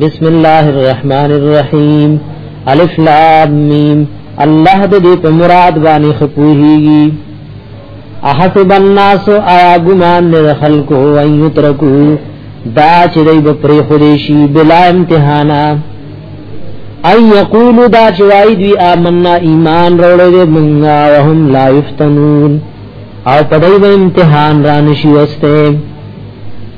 بسم الله الرحمن الرحیم الف لام میم الله دې په مراد باندې خپوهیږي احسب الناس آیا گمان نه خلقو ان یترکو دا چې دوی به پرې خوري شي بلا امتحانا اي يقول دا چې وای دوی آمنا ایمان وروړي دې مونږه وهم لا یفتنون او پدای به امتحان را نشي وسته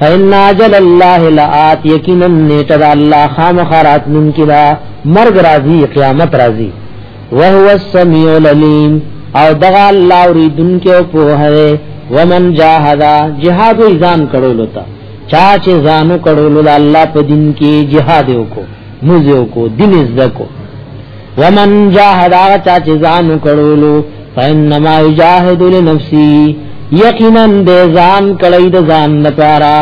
فإن عجل الله لآت یقینا نیټه د الله خامخرات من کدا مرګ راځي قیامت راځي وهو السميع العليم او دغه الله اوریدن کې او په هره ومن جاهد جهاد ایزان کړو لتا چا چې ځانو کړو لول الله په دین کې جهاد وکړو مزه وکړو دین زده کو ومن جاهد هغه چا چې ځان وکړولو فإنما يجاهد لنفسه یقینا د ځان کړی د ځان لپاره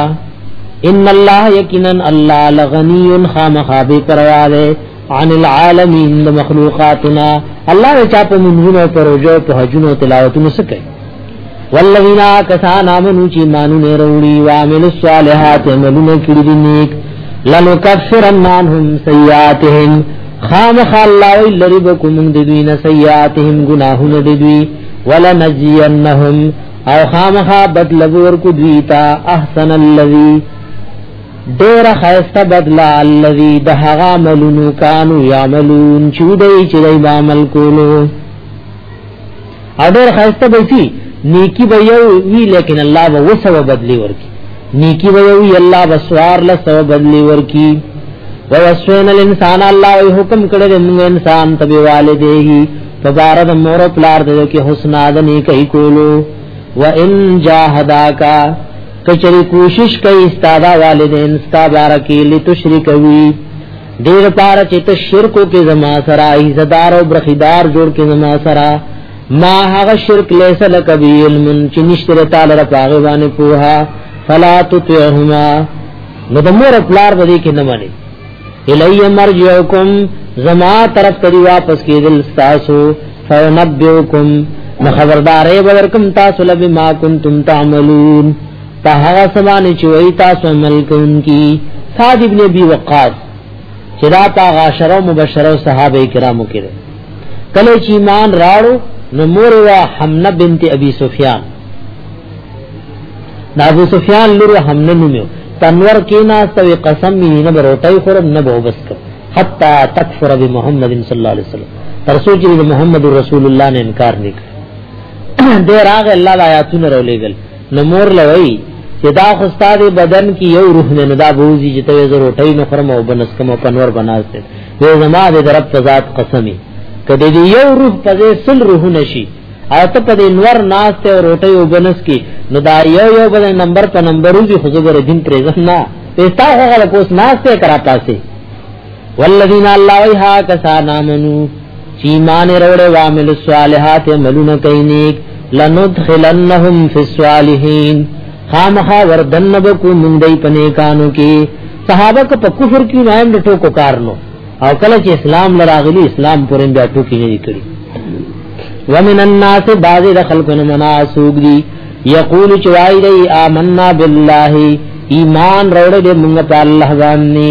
ان الله یقینا الله لغنی خامخا به پروا ده عن العالمین د مخلوقاتنا الله چا په منځونو پروژو په حجونو تلاوتونو سکه والذین کسان امنو چې مانو نه وروړي او عمل الصالحات عملونه کړی دي نیک لنکفرن عنهم سیئاتهم خامخ الله لری بكم د دوی نه سیئاتهم گناهونه د دوی ولا نجینهم او خامخ بدل ور کو دوی تا احسن الذی ډیر خیسته بدل الذی دهغه ملونو کانو یعملون چودای چې دای عمل کولو اډر خاسته بسی نیکی به یو وی لیکن الله به وسو بدلی ورکی نیکی به یو وی الله به سوار له سو بدلی ورکی ووسوین الانسان الله وی حکم کړی د موږ انسان ته به والدیه فبارد مور او پلار د کې حسنا د نیکی کولو و ان جاهداکا کچری کوشش کوي استاد والدین ستا بارکی لتشرکوی دیر پارا چې ته شرکو کې زما سره عزدار او برخیدار جوړ کې زما سره ما هغه شرک لیس لک بی علم چې نشتره تعالی را پاغه باندې پوها فلا تطعهما نو د مور پلار باندې کې نه مانی الی مرجعکم زما طرف ته واپس کېدل تاسو فنبئکم خبردارې ورکم تاسو لبی ما کنتم تعملون په هغه سبانه چې وای تاسو عمل کوونکی صاد ابن ابي وقاص چې دا تا غاشرو مبشرو صحابه کرامو کړي کله چې ایمان راړو نو مور وا حمنه بنت ابي سفيان دا ابو سفيان لور حمنه نومو تنور کې ناس ته قسم مې نه بروټي خورم نه به وبس کړ حتا تکفر بمحمد صلی الله علیه وسلم تر څو چې محمد رسول الله نه انکار نکړ دې راغ الله آیاتونه رولېګل نو مور لوي چې دا خو ستاره بدن کې یو روح نه نه دا بوزي چې ته زه روټۍ نه خورم او بنس کوم او پنور بناسته وې زما د رب په ذات قسمي کدی دی یو روح په دې سل روح نشي او ته په دې نور ناسته او روټۍ او بنس کې نو دا یو یو بل نمبر په نمبر وزي خو زه ګره دین ترې ځم نه پېستا هغه کوس ناسته کرا پاسه والذین الله ویها کسان امنو چې ایمان وروړي او عمل الصالحات عملونه کوي نیک لندخلنهم فی الصالحین خامخا وردن بکو من دی پنه کانو کې صحابه په کفر کې نایم د ټکو کارنو او کله چې اسلام لراغلی اسلام پورې بیا ټکی نه کړی ومن الناس بعض خلقنا مناسوق دی یقول چوای دی آمنا بالله ایمان روړې دې موږ په الله باندې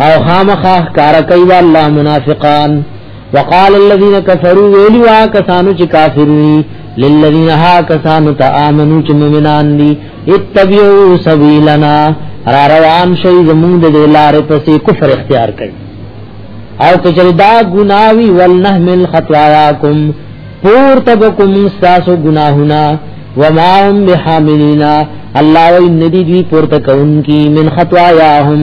او خامخا کار کوي دا الله منافقان وقال الذين كفروا ویلو کسانو چې کافر دي للذین ها کسانو ته امنو چې مؤمنان دي اتبعوا سبیلنا را روان شي زموږ د لارې پسې کفر اختیار کړي او کچری دا گناوی ولنحمل خطواکم پور تبکم ساسو گناہنا وما هم بحاملینا اللہ و ان دی دوی پور تکون کی من خطوایا هم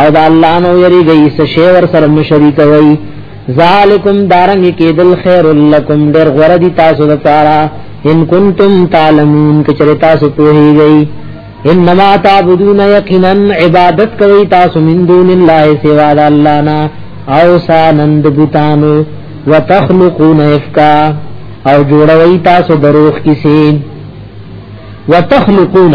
او دا الله نو یری گئی سشی ور سره مشریک وای ذالکم دارنګ کې دل خیر لکم ډیر غره دي تاسو د پاره ان کنتم تعلمون کچره تاسو په هی گئی انما تعبدون یقینا عبادت کوي تاسو من دون الله سوا د الله نه او سانند بوتانو وتخلقون افکا او جوړوي تاسو دروغ کیسه وتخلقون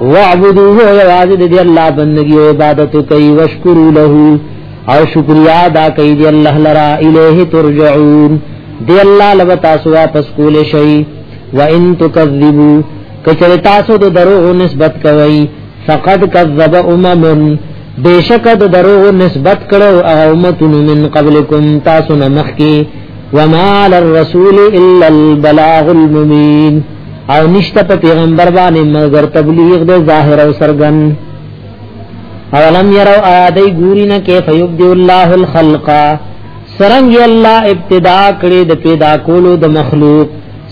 وعبدوه یوازې د الله بندگی او عبادت کوي وشکر له او شکریا ادا کوي دی الله لرا الیه ترجعون دی الله لو تاسو واپس کول شي و ان تکذبوا کچره تاسو د دروغ نسبت کوي فقد کذب امم بیشک د دروغ نسبت کړو امتون من قبلکم تاسو نه مخکي وما للرسول الا البلاغ المبين او نشته په پیغمبر باندې مگر تبلیغ د ظاهر او سرګن اولم يروا آیادی ګوری نه کیف یبدی الله الخلق سرنګ الله ابتدا کړي د پیدا کولو د مخلوق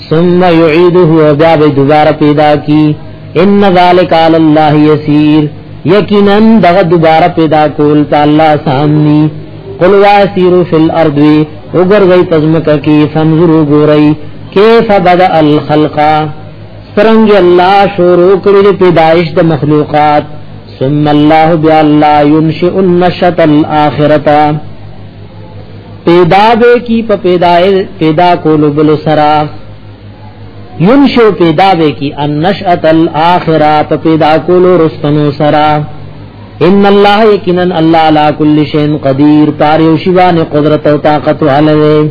ثم يعيده بیا به دوباره پیدا کی ان ذلک علی الله یسیر یقینا دغه دوباره پیدا کول ته الله سامنی قل واسیرو فی الارض وګرځي پزمکه کی فنظروا ګورئ کیف بدا الخلق سرنګ الله شروع کړی د پیدایش د مخلوقات ثم الله بیا الله ينشئ النشط الاخرته پیدا به کی په پیدای پیدا کولو بل سرا ينشئ پیدا به کی النشط الاخره په پیدا کولو رستنو سرا ان الله یقینا الله علی کل شیء قدیر پاره شیوان قدرت او طاقت والے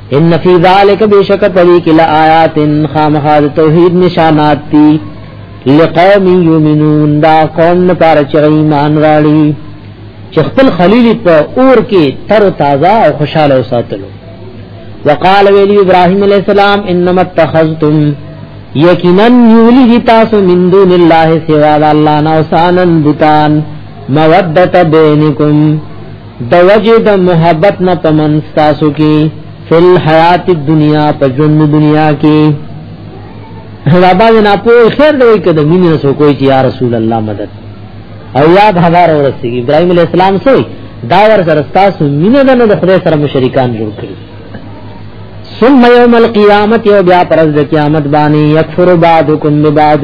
ان فی ذلک بشک پدی کلا آیات خامخاد توحید نشانات تی لقوم یؤمنون دا قوم نه پار چې ایمان راړي چې خپل خلیل په اور کې تر تازه او خوشاله وساتلو وقال ویلی ابراهیم علیہ السلام انما اتخذتم یقینا یولی تاسو من دون الله سوا الله نوسانن بوتان مودت بینکم د وجه د محبت نه پمن تاسو کې فل حیات الدنیا په ژوند دنیا کې دا باز نه په خیر دی کې د مين نه سو کوی چې یا رسول الله مدد او یاد هزار ورسیږي ابراهيم عليه السلام سو دا ور سره تاسو مين نه نه د خدای سره مشرکان جوړ کړی ثم يوم القيامه يوم بیا پرز د قیامت باندې یکفر بعضکم ببعض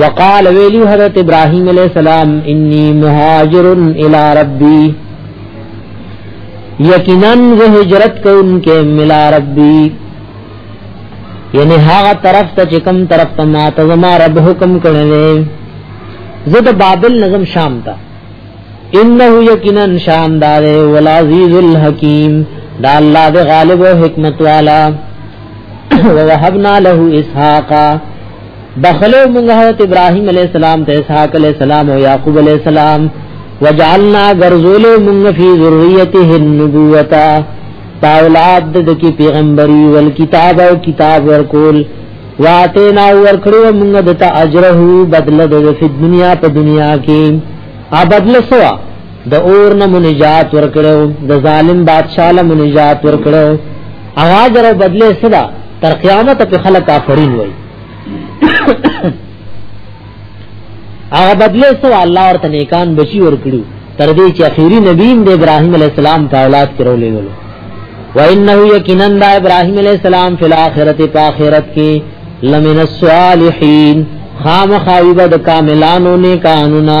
وقال ویلی حضرت ابراهیم علیہ السلام انی مهاجر الی ربی یقینا زه هجرت کوونکې ملا ربی یعنی هغه طرف ته چې کوم طرف ته ما ته زما رب حکم کړی دی زه د بابل نظم شام ته انه یقینا شام دار ولعزیز الحکیم دا الله د غالب او حکمت والا ووهبنا له اسحاق بخلو موږ حضرت ابراهيم عليه السلام ته اسحاق عليه السلام او يعقوب عليه السلام وجعلنا غرزول موږ في ذريته النبوة تاولاد د کی پیغمبري ول کتاب او کتاب ورکول واته نا ورکړو موږ د تا اجره بدل د دنیا په دنیا کې ا بدل سوا د اور نه منجات ورکړو د ظالم بادشاہ له منجات ورکړو اواز ورو بدله صدا تر قیامت په خلک کافرین وای هغه بدله سو الله ورته نیکان بچی ورکړو تر دې چې اخیری نبی د ابراهیم علی السلام په اولاد کې رولې ولو و انه یقینا د ابراهیم علی السلام فی الاخرته په اخرت کې لمن الصالحین خامخایبه د کاملانو نیکانو نه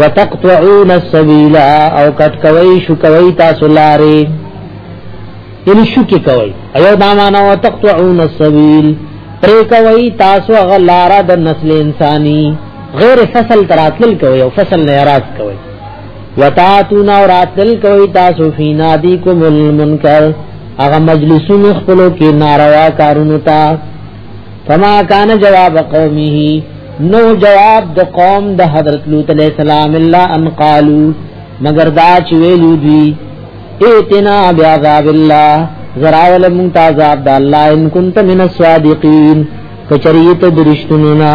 وتقطعون السبيل او کټ کوي شو کوي تاسو لارې یعنی شو کې کوي ایو دا معنا وتقطعون السبيل پر کوي تاسو غلاره د نسل انساني غیر فصل تراتل کوي او فصل نه راز کوي وتاتون او راتل کوي تاسو فی نادی کوم المنکر هغه مجلسونو خپلو کې ناروا کارونو ته فما کان جواب قومه نو جواب د قوم د حضرت لوط علیہ السلام الا ان قالو مگر دا چې ویلو دی ایتنا بعذاب الله زراول مونږ ته عذاب د الله ان كنت من الصادقین کچریت درشتنونا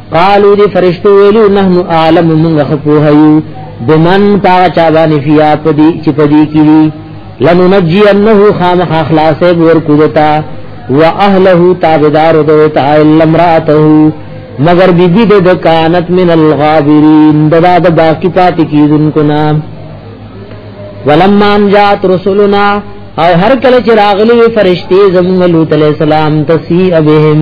قالو دی فرشتو ویلو نحن عالم منغ خپوهیو بمن پاغ چابانی فیا پدی چی پدی کیوی لنو نجی انہو خامخ اخلاص ورکودتا و اہلہو تابدار دوتا الا امراتہو مگر بی بی د کانت من الغابرین ددا د باقی پات کی دن کو نام ولما ان جات رسولنا او هر کله چې راغلی فرشتي زموږ لوط علی السلام تسی ابهم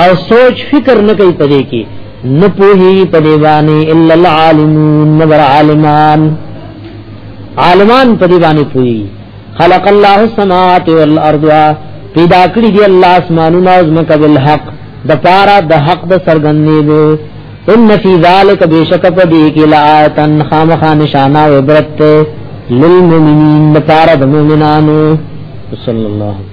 او سوچ فکر نه کوي پدې کې نه پوهي پدې باندې الا العالمون مگر عالمان عالمان پدې باندې پوهي خلق الله السماوات والارض پیدا کړی دی الله اسمانونه او زمکه بالحق د پارا د حق د سرګندې دو ان فی ذلک بیشک پدې کې لآیتن خامخا نشانه او عبرت للمؤمنین د پارا د مؤمنانو صلی الله علیه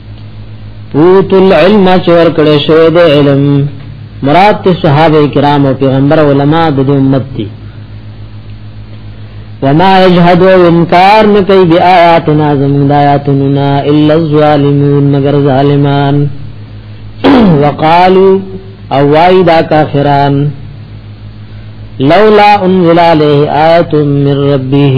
اوت العلم چور کړه شوی د علم مراد ته صحابه کرام او پیغمبر علما د امت دي وما يجحد انکار نه کوي د آیاتنا زموږ د آیاتنا الا الظالمون مگر ظالمان وقالو او وای دا کافران لولا انزل عليه آیه من ربه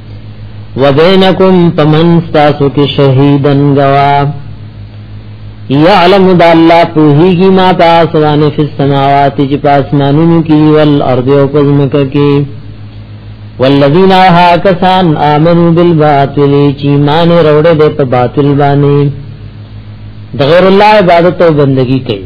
وبینکم پمن تاسو کې شهیدن گوا یعلم د الله په هیږي ما تاسو باندې په سماوات چې په اسمانونو کې ول ارض او پزمکه کې والذین هاکسان آمنو بالباطل چې مان وروړي د باطل باندې د غیر الله عبادت او بندگی کوي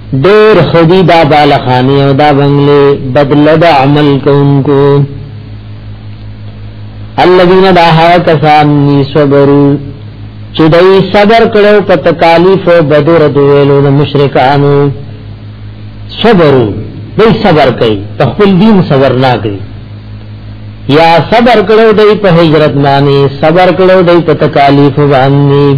ډیر خودی دا بالخانی او دا بنگلی بدل دا عمل کونکو الذین دا حوا کسان نی صبرو چی دای صبر کړو په تکالیف او بدر دویلو د مشرکانو صبرو دای صبر کوي په خپل دین صبر نه کوي یا صبر کړو دای په هجرت باندې صبر کړو دای په تکالیف باندې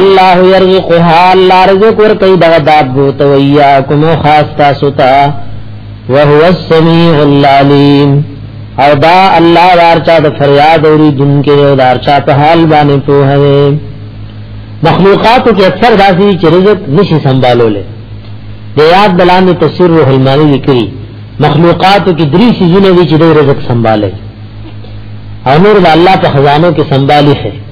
الله يرزقها الله رزق ور کوي دغه داب بو تو یا کوم خاص تاسو ته وهو السميع العليم او دا الله ورچا د فریاد اوري دن کې او دارچا په حال باندې په هره مخلوقات کې اکثر داسي چې رزق نشي سنبالول د یاد بلان تفسیر روح المانی لیکي مخلوقات کې درې سيزونه دي چې د رزق سنبالي او نور د الله په خزانو کې سنبالي خي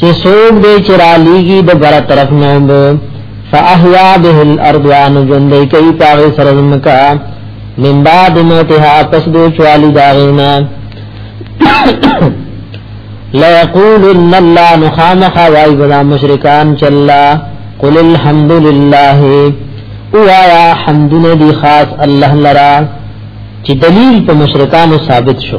چې څوک دې چې را لېږي د بره طرف نه به فاحیا به الارض وان ژوندې کوي پاغه سره زمکا من بعد موتها پس دې چوالي داغینا لا یقولن الله نخامخ وای بلا مشرکان چلا قل الحمد لله او آیا حمدونه دی خاص الله لرا چې دلیل په مشرکانو ثابت شو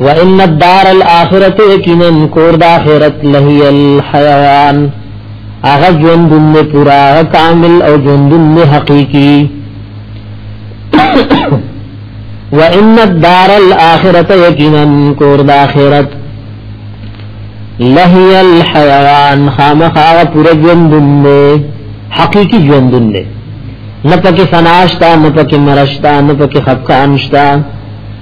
وان الدار الاخره یقینا کور د اخرت لهی الحیوان هغه ژوند دې پورا کامل او ژوند دې حقيقي وان الدار الاخره یقینا کور د اخرت لهی الحیوان خامخا پورا ژوند دې حقيقي ژوند دې نه پکې فناشتا نه پکې مرشتا نه پکې خفقانشتا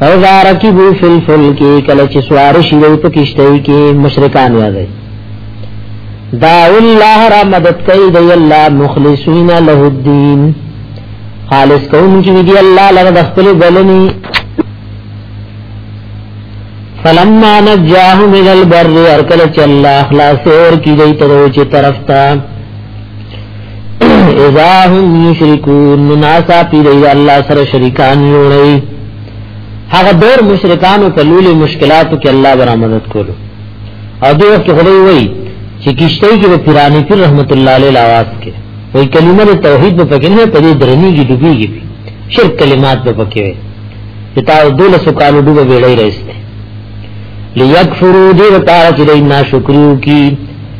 فیضا رکیبو فی الفلک کله چې سوار شي دوی په کشته کې مشرکان یادای دا الله را مدد کوي دی الله مخلصین له الدین خالص کوم چې دی الله لره د خپل بلنی فلما نجاه من البر ارکل چلا خلاص اور کی دی تروچ طرف تا اذا هم یشرکون ناسا پی دی الله سره شریکان جوړی هغه ډېر مشرکانو په لولي مشکلاتو کې الله برامدد کولو او دوی وخت خدای وای چې کیشته کې په پیرانی پیر رحمت الله علیه لاواز کې وای کلمه د توحید په پکې نه په دې درنی کې ډوبېږي شرک کلمات په پکې وي چې تا دوله سو کالو ډوبه ویړی راځي لیکفرو دې وتاړه چې دای ناشکریو کی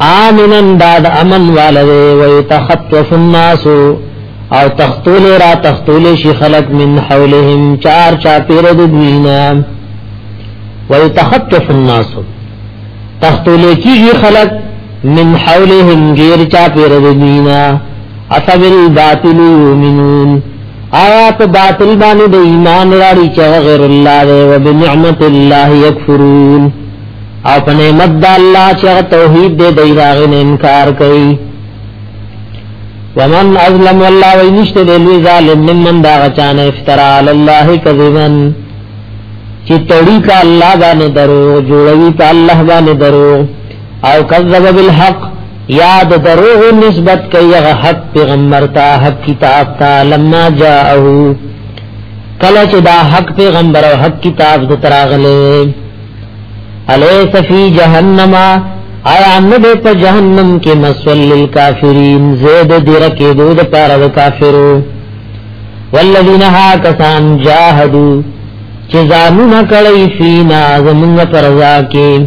آمنن داد امن والده ویتخطف الناس او تختول را تختول شي خلق من حولهم چار چا پیر د دوینا ويتخطف الناس تختول کیږي خلق من حولهم غیر چا پیر د دوینا اصل باطل یؤمنون آیا په باطل باندې د ایمان لري چې غیر الله دی او بنعمت الله یکفرون او په نعمت د الله چې توحید دی دی راغې نه انکار کوي ومن ازلم والله وینشت دی لوی ظالم ممن دا غچان افترا علی الله کذبا چې تړي کا الله باندې درو جوړوي په الله باندې درو او کذب بالحق یاد دروغ نسبت کوي هغه حق پیغمبر ته حق کتاب ته لما جاءه کله چې دا حق پیغمبر او حق کتاب د تراغله الیس فی جهنم آیا ان دې په جهنم کې مسول للکافرین زید درکې دود پر د کافرو والذین ها کسان جاهدوا چې ځانونه کړی فینا زمونږ پرځا کې